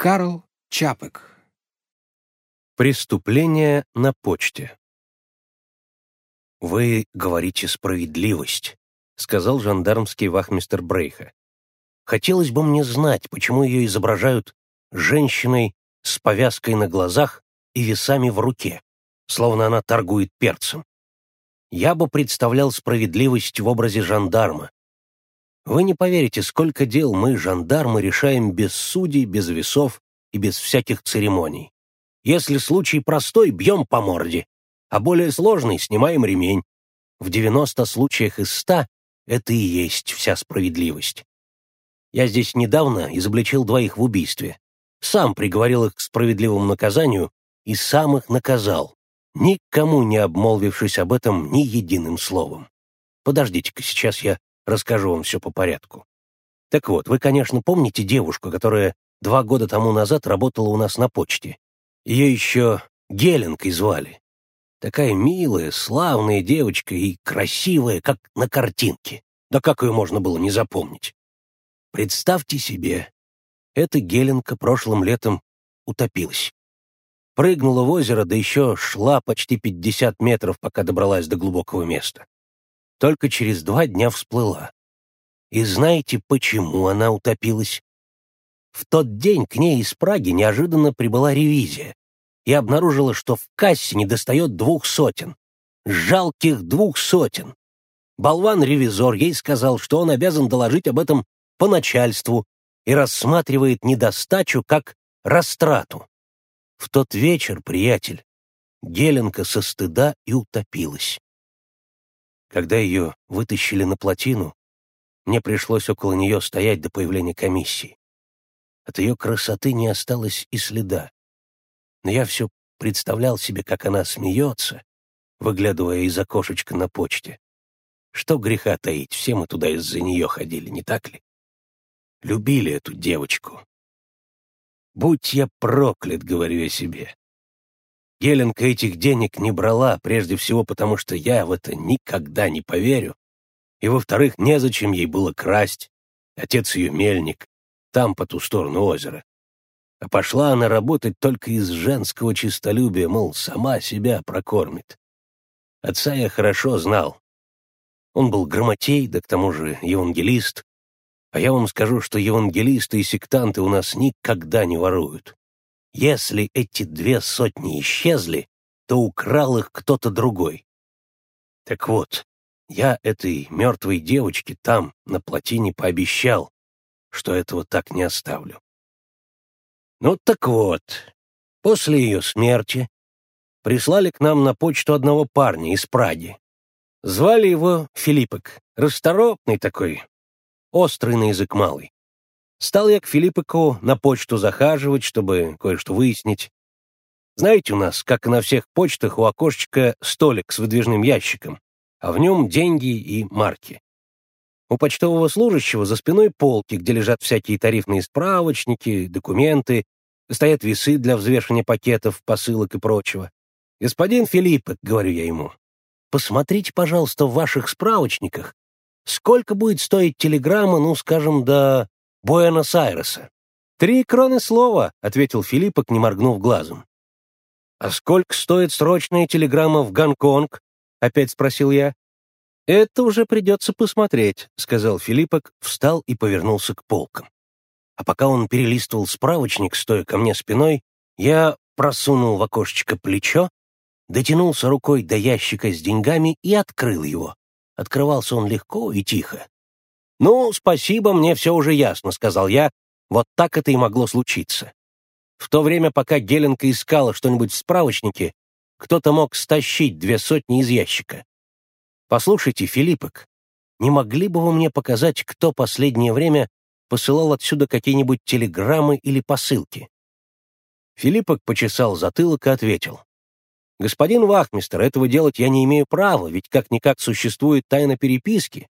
Карл Чапек. Преступление на почте. «Вы говорите справедливость», — сказал жандармский вахмистер Брейха. «Хотелось бы мне знать, почему ее изображают женщиной с повязкой на глазах и весами в руке, словно она торгует перцем. Я бы представлял справедливость в образе жандарма, вы не поверите, сколько дел мы, жандармы, решаем без судей, без весов и без всяких церемоний. Если случай простой, бьем по морде, а более сложный — снимаем ремень. В 90 случаях из 100 это и есть вся справедливость. Я здесь недавно изобличил двоих в убийстве. Сам приговорил их к справедливому наказанию и сам их наказал, никому не обмолвившись об этом ни единым словом. Подождите-ка, сейчас я Расскажу вам все по порядку. Так вот, вы, конечно, помните девушку, которая два года тому назад работала у нас на почте. Ее еще Геленкой звали. Такая милая, славная девочка и красивая, как на картинке. Да как ее можно было не запомнить? Представьте себе, эта Геленка прошлым летом утопилась. Прыгнула в озеро, да еще шла почти 50 метров, пока добралась до глубокого места только через два дня всплыла. И знаете, почему она утопилась? В тот день к ней из Праги неожиданно прибыла ревизия и обнаружила, что в кассе недостает двух сотен. Жалких двух сотен. Болван-ревизор ей сказал, что он обязан доложить об этом по начальству и рассматривает недостачу как растрату. В тот вечер, приятель, Геленка со стыда и утопилась. Когда ее вытащили на плотину, мне пришлось около нее стоять до появления комиссии. От ее красоты не осталось и следа. Но я все представлял себе, как она смеется, выглядывая из окошечка на почте. Что греха таить, все мы туда из-за нее ходили, не так ли? Любили эту девочку. Будь я проклят, говорю я себе. Геленка этих денег не брала, прежде всего потому, что я в это никогда не поверю. И, во-вторых, незачем ей было красть. Отец ее мельник, там, по ту сторону озера. А пошла она работать только из женского честолюбия, мол, сама себя прокормит. Отца я хорошо знал. Он был грамотей, да к тому же евангелист. А я вам скажу, что евангелисты и сектанты у нас никогда не воруют. Если эти две сотни исчезли, то украл их кто-то другой. Так вот, я этой мертвой девочке там, на плотине, пообещал, что этого так не оставлю. Ну так вот, после ее смерти прислали к нам на почту одного парня из Праги. Звали его Филиппок, расторопный такой, острый на язык малый. Стал я к Филиппику на почту захаживать, чтобы кое-что выяснить. Знаете, у нас, как и на всех почтах, у окошечка столик с выдвижным ящиком, а в нем деньги и марки. У почтового служащего за спиной полки, где лежат всякие тарифные справочники, документы, стоят весы для взвешивания пакетов, посылок и прочего. «Господин Филиппик», — говорю я ему, — «посмотрите, пожалуйста, в ваших справочниках, сколько будет стоить телеграмма, ну, скажем, до Буэнос-Айреса. «Три кроны слова», — ответил Филиппок, не моргнув глазом. «А сколько стоит срочная телеграмма в Гонконг?» — опять спросил я. «Это уже придется посмотреть», — сказал Филиппок, встал и повернулся к полкам. А пока он перелистывал справочник, стоя ко мне спиной, я просунул в окошечко плечо, дотянулся рукой до ящика с деньгами и открыл его. Открывался он легко и тихо. «Ну, спасибо, мне все уже ясно», — сказал я. Вот так это и могло случиться. В то время, пока Геленка искала что-нибудь в справочнике, кто-то мог стащить две сотни из ящика. «Послушайте, Филиппок, не могли бы вы мне показать, кто последнее время посылал отсюда какие-нибудь телеграммы или посылки?» Филиппок почесал затылок и ответил. «Господин Вахмистер, этого делать я не имею права, ведь как-никак существует тайна переписки,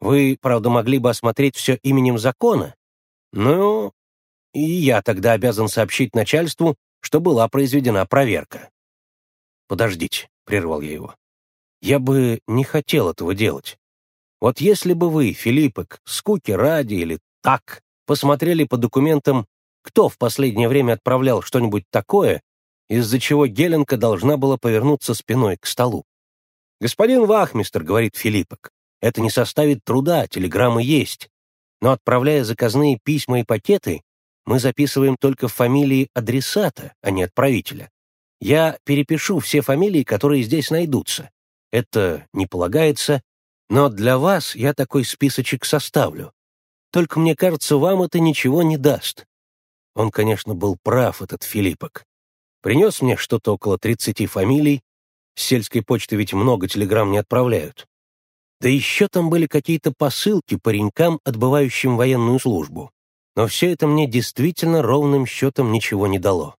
вы, правда, могли бы осмотреть все именем закона, но и я тогда обязан сообщить начальству, что была произведена проверка. «Подождите», — прервал я его. «Я бы не хотел этого делать. Вот если бы вы, Филиппок, скуки ради или так, посмотрели по документам кто в последнее время отправлял что-нибудь такое, из-за чего Геленка должна была повернуться спиной к столу. «Господин Вахмистер», — говорит Филиппок, — «это не составит труда, телеграммы есть. Но отправляя заказные письма и пакеты, мы записываем только фамилии адресата, а не отправителя. Я перепишу все фамилии, которые здесь найдутся. Это не полагается, но для вас я такой списочек составлю. Только мне кажется, вам это ничего не даст. Он, конечно, был прав, этот Филиппок. Принес мне что-то около 30 фамилий. С сельской почты ведь много телеграмм не отправляют. Да еще там были какие-то посылки паренькам, отбывающим военную службу. Но все это мне действительно ровным счетом ничего не дало.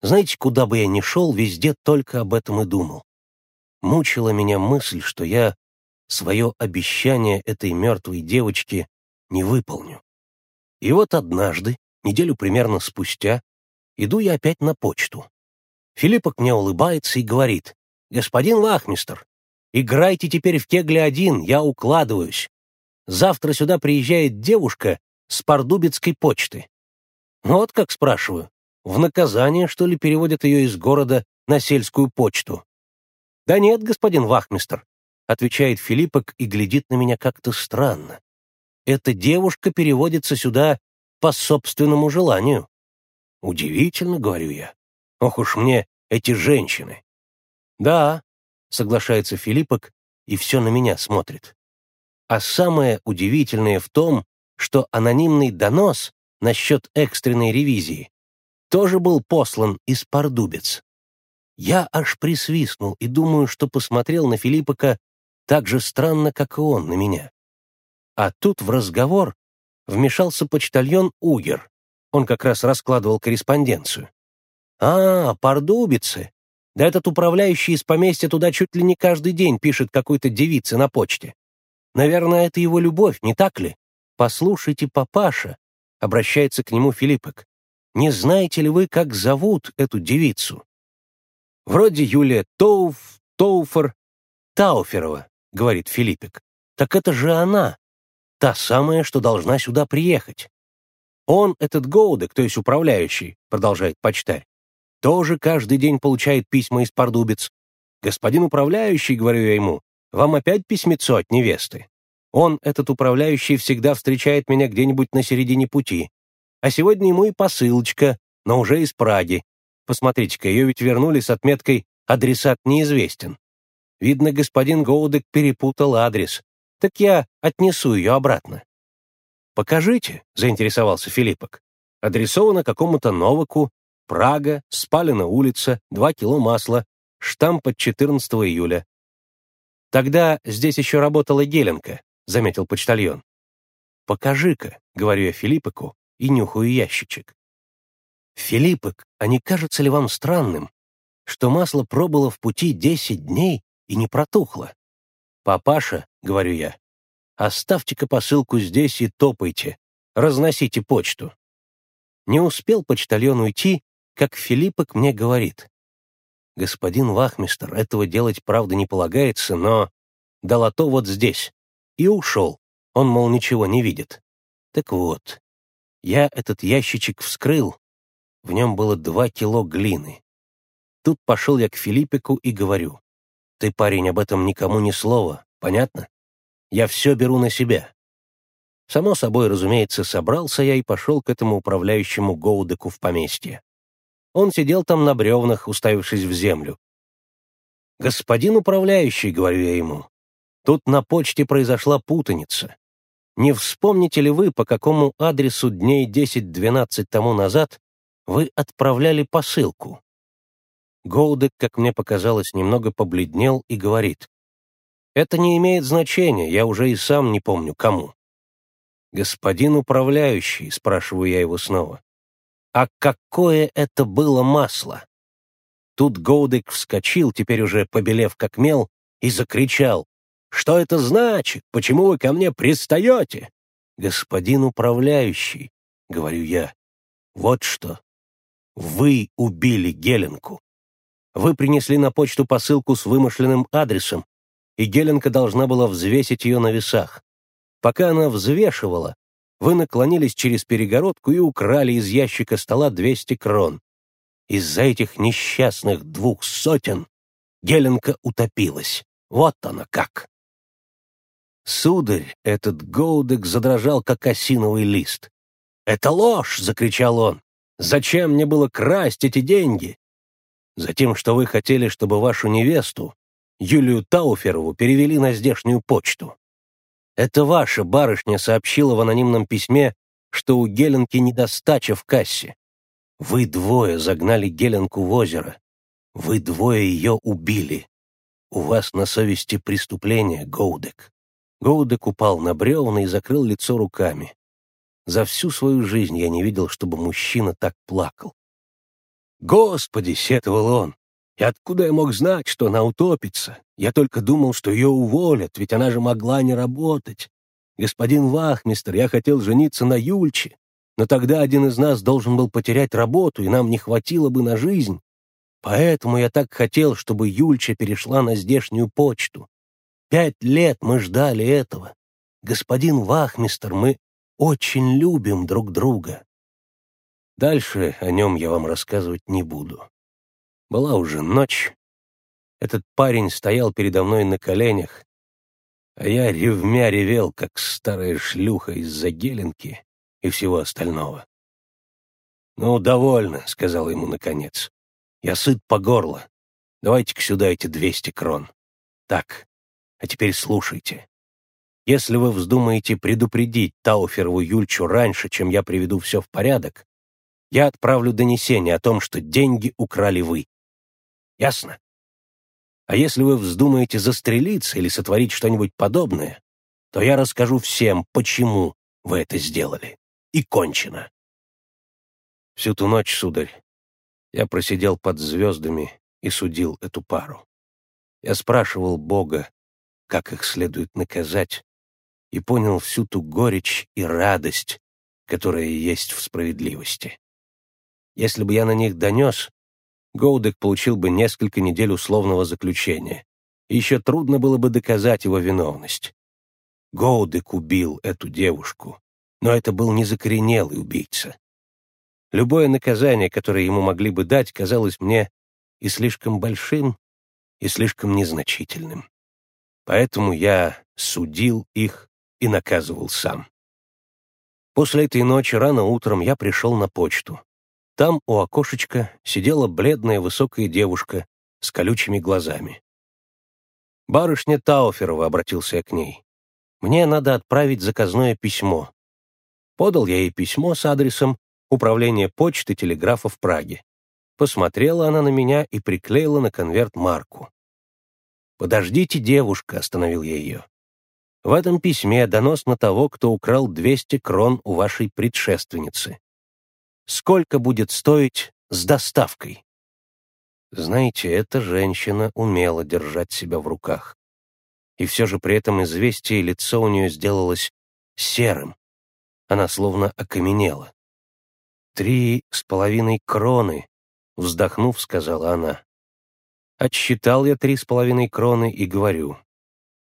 Знаете, куда бы я ни шел, везде только об этом и думал. Мучила меня мысль, что я свое обещание этой мертвой девочке не выполню. И вот однажды, неделю примерно спустя, иду я опять на почту. Филиппок мне улыбается и говорит, «Господин Лахмистер, играйте теперь в кегле один, я укладываюсь. Завтра сюда приезжает девушка с Пардубицкой почты». Вот как спрашиваю, в наказание, что ли, переводят ее из города на сельскую почту? «Да нет, господин Вахмистер», — отвечает Филиппок и глядит на меня как-то странно. «Эта девушка переводится сюда по собственному желанию». «Удивительно», — говорю я. «Ох уж мне эти женщины». «Да», — соглашается Филиппок и все на меня смотрит. А самое удивительное в том, что анонимный донос насчет экстренной ревизии тоже был послан из Пардубец. Я аж присвистнул и думаю, что посмотрел на Филиппока так же странно, как и он на меня. А тут в разговор вмешался почтальон Угер. Он как раз раскладывал корреспонденцию. «А, пардубицы! Да этот управляющий из поместья туда чуть ли не каждый день пишет какой-то девице на почте. Наверное, это его любовь, не так ли? Послушайте, папаша!» — обращается к нему Филиппок. «Не знаете ли вы, как зовут эту девицу?» Вроде Юлия Тоуф, Тоуфер, Тауферова, говорит Филиппик. Так это же она, та самая, что должна сюда приехать. Он, этот Гоудек, то есть управляющий, продолжает почтарь, тоже каждый день получает письма из Пардубец. Господин управляющий, говорю я ему, вам опять письмецо от невесты. Он, этот управляющий, всегда встречает меня где-нибудь на середине пути. А сегодня ему и посылочка, но уже из Праги. Посмотрите-ка, ее ведь вернули с отметкой «Адресат неизвестен». Видно, господин Гоудек перепутал адрес. Так я отнесу ее обратно. «Покажите», — заинтересовался Филиппок. «Адресовано какому-то Новаку, Прага, Спалина улица, 2 кило масла, штамп от 14 июля». «Тогда здесь еще работала Геленка», — заметил почтальон. «Покажи-ка», — говорю я Филиппику и нюхаю ящичек. «Филиппок, а не кажется ли вам странным, что масло пробыло в пути десять дней и не протухло? Папаша, — говорю я, — оставьте-ка посылку здесь и топайте, разносите почту». Не успел почтальон уйти, как Филиппок мне говорит. «Господин Вахмистер, этого делать, правда, не полагается, но долото вот здесь». И ушел. Он, мол, ничего не видит. Так вот, я этот ящичек вскрыл, в нем было два кило глины. Тут пошел я к Филиппику и говорю, «Ты, парень, об этом никому ни слова, понятно? Я все беру на себя». Само собой, разумеется, собрался я и пошел к этому управляющему Гоудеку в поместье. Он сидел там на бревнах, уставившись в землю. «Господин управляющий», — говорю я ему, — «тут на почте произошла путаница. Не вспомните ли вы, по какому адресу дней 10-12 тому назад вы отправляли посылку». Гоудек, как мне показалось, немного побледнел и говорит. «Это не имеет значения, я уже и сам не помню, кому». «Господин управляющий», — спрашиваю я его снова, «а какое это было масло?» Тут Гоудек вскочил, теперь уже побелев как мел, и закричал. «Что это значит? Почему вы ко мне пристаете?» «Господин управляющий», — говорю я, — «вот что. Вы убили Геленку. Вы принесли на почту посылку с вымышленным адресом, и Геленка должна была взвесить ее на весах. Пока она взвешивала, вы наклонились через перегородку и украли из ящика стола 200 крон. Из-за этих несчастных двух сотен Геленка утопилась. Вот она как. Сударь, этот Гоудек задрожал, как осиновый лист. «Это ложь!» — закричал он. «Зачем мне было красть эти деньги?» «Затем, что вы хотели, чтобы вашу невесту, Юлию Тауферову, перевели на здешнюю почту. Это ваша барышня сообщила в анонимном письме, что у Геленки недостача в кассе. Вы двое загнали Геленку в озеро. Вы двое ее убили. У вас на совести преступление, Гоудек. Гоудек упал на бревна и закрыл лицо руками. За всю свою жизнь я не видел, чтобы мужчина так плакал. «Господи!» — сетовал он. «И откуда я мог знать, что она утопится? Я только думал, что ее уволят, ведь она же могла не работать. Господин Вахмистер, я хотел жениться на Юльче, но тогда один из нас должен был потерять работу, и нам не хватило бы на жизнь. Поэтому я так хотел, чтобы Юльча перешла на здешнюю почту. Пять лет мы ждали этого. Господин Вахмистер, мы очень любим друг друга. Дальше о нем я вам рассказывать не буду. Была уже ночь. Этот парень стоял передо мной на коленях, а я ревмя ревел, как старая шлюха из-за геленки и всего остального. «Ну, довольно», — сказал ему наконец. «Я сыт по горло. Давайте-ка сюда эти двести крон. Так, а теперь слушайте. Если вы вздумаете предупредить Тауферову Юльчу раньше, чем я приведу все в порядок, я отправлю донесение о том, что деньги украли вы. Ясно? А если вы вздумаете застрелиться или сотворить что-нибудь подобное, то я расскажу всем, почему вы это сделали. И кончено. Всю ту ночь, сударь, я просидел под звездами и судил эту пару. Я спрашивал Бога, как их следует наказать, и понял всю ту горечь и радость, которая есть в справедливости. Если бы я на них донес, Гоудек получил бы несколько недель условного заключения. Еще трудно было бы доказать его виновность. Гоудек убил эту девушку, но это был не закоренелый убийца. Любое наказание, которое ему могли бы дать, казалось мне и слишком большим, и слишком незначительным. Поэтому я судил их и наказывал сам. После этой ночи рано утром я пришел на почту. Там у окошечка сидела бледная высокая девушка с колючими глазами. «Барышня Тауферова», — обратился я к ней. «Мне надо отправить заказное письмо». Подал я ей письмо с адресом Управления почты телеграфа в Праге. Посмотрела она на меня и приклеила на конверт марку. «Подождите, девушка», — остановил я ее. В этом письме донос на того, кто украл 200 крон у вашей предшественницы. Сколько будет стоить с доставкой? Знаете, эта женщина умела держать себя в руках. И все же при этом известие лицо у нее сделалось серым. Она словно окаменела. «Три с половиной кроны», — вздохнув, сказала она. Отсчитал я три с половиной кроны и говорю,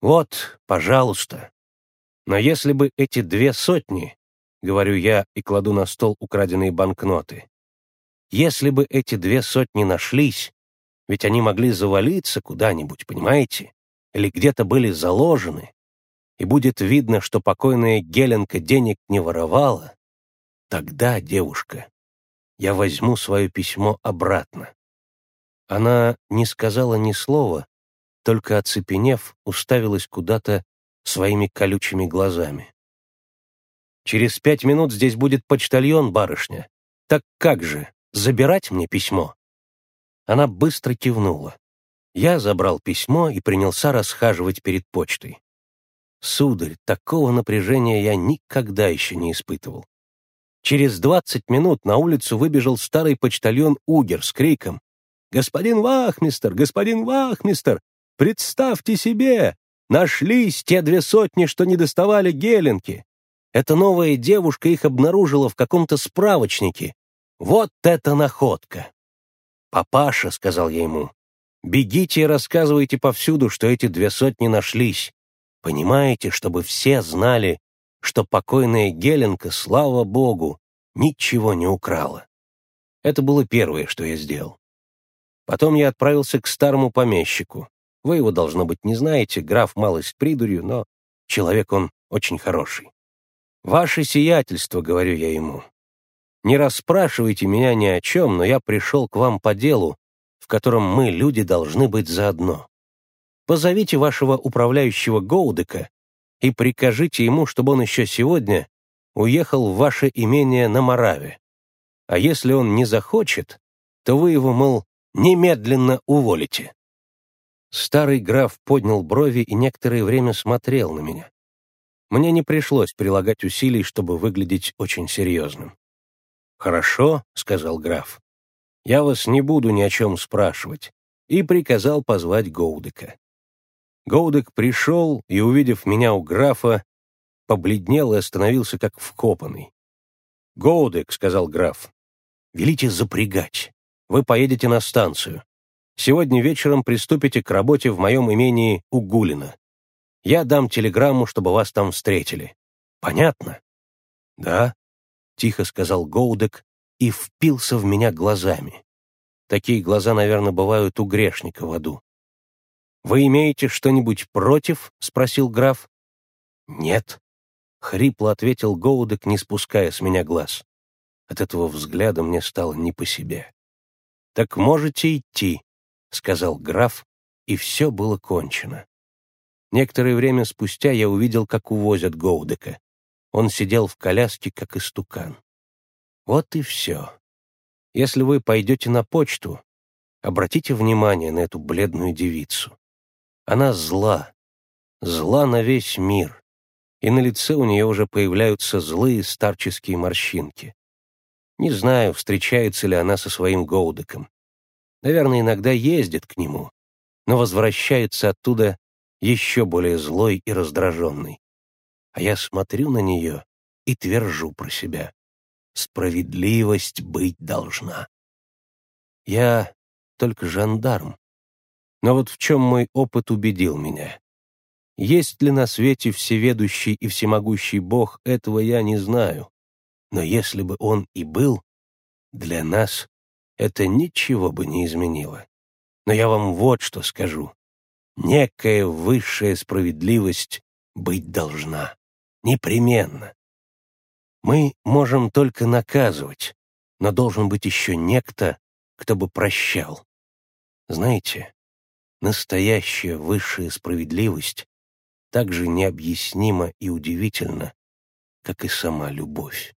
«Вот, пожалуйста. Но если бы эти две сотни, — говорю я и кладу на стол украденные банкноты, если бы эти две сотни нашлись, ведь они могли завалиться куда-нибудь, понимаете, или где-то были заложены, и будет видно, что покойная Геленка денег не воровала, тогда, девушка, я возьму свое письмо обратно. Она не сказала ни слова, только оцепенев, уставилась куда-то своими колючими глазами. «Через пять минут здесь будет почтальон, барышня. Так как же, забирать мне письмо?» Она быстро кивнула. Я забрал письмо и принялся расхаживать перед почтой. Сударь, такого напряжения я никогда еще не испытывал. Через двадцать минут на улицу выбежал старый почтальон Угер с криком «Господин Вахмистер! Господин Вахмистер! Представьте себе, нашлись те две сотни, что не доставали Геленки. Эта новая девушка их обнаружила в каком-то справочнике. Вот это находка! «Папаша», — сказал я ему, — «бегите и рассказывайте повсюду, что эти две сотни нашлись. Понимаете, чтобы все знали, что покойная Геленка, слава богу, ничего не украла. Это было первое, что я сделал. Потом я отправился к старому помещику. Вы его, должно быть, не знаете, граф малость придурью, но человек он очень хороший. «Ваше сиятельство», — говорю я ему, — «не расспрашивайте меня ни о чем, но я пришел к вам по делу, в котором мы, люди, должны быть заодно. Позовите вашего управляющего Гоудека и прикажите ему, чтобы он еще сегодня уехал в ваше имение на Мораве. А если он не захочет, то вы его, мол, немедленно уволите». Старый граф поднял брови и некоторое время смотрел на меня. Мне не пришлось прилагать усилий, чтобы выглядеть очень серьезным. «Хорошо», — сказал граф, — «я вас не буду ни о чем спрашивать», и приказал позвать Гоудека. Гоудек пришел и, увидев меня у графа, побледнел и остановился как вкопанный. «Гоудек», — сказал граф, — «велите запрягать. Вы поедете на станцию. Сегодня вечером приступите к работе в моем имении у Гулина. Я дам телеграмму, чтобы вас там встретили. Понятно?» «Да», — тихо сказал Гоудек и впился в меня глазами. Такие глаза, наверное, бывают у грешника в аду. «Вы имеете что-нибудь против?» — спросил граф. «Нет», — хрипло ответил Гоудек, не спуская с меня глаз. От этого взгляда мне стало не по себе. «Так можете идти», — сказал граф, и все было кончено. Некоторое время спустя я увидел, как увозят Гоудека. Он сидел в коляске, как истукан. Вот и все. Если вы пойдете на почту, обратите внимание на эту бледную девицу. Она зла, зла на весь мир, и на лице у нее уже появляются злые старческие морщинки. Не знаю, встречается ли она со своим Гоудеком. Наверное, иногда ездит к нему, но возвращается оттуда еще более злой и раздраженный. А я смотрю на нее и твержу про себя. Справедливость быть должна. Я только жандарм. Но вот в чем мой опыт убедил меня. Есть ли на свете всеведущий и всемогущий Бог, этого я не знаю. Но если бы Он и был, для нас это ничего бы не изменило. Но я вам вот что скажу некая высшая справедливость быть должна. Непременно. Мы можем только наказывать, но должен быть еще некто, кто бы прощал. Знаете, настоящая высшая справедливость так же необъяснима и удивительна, как и сама любовь.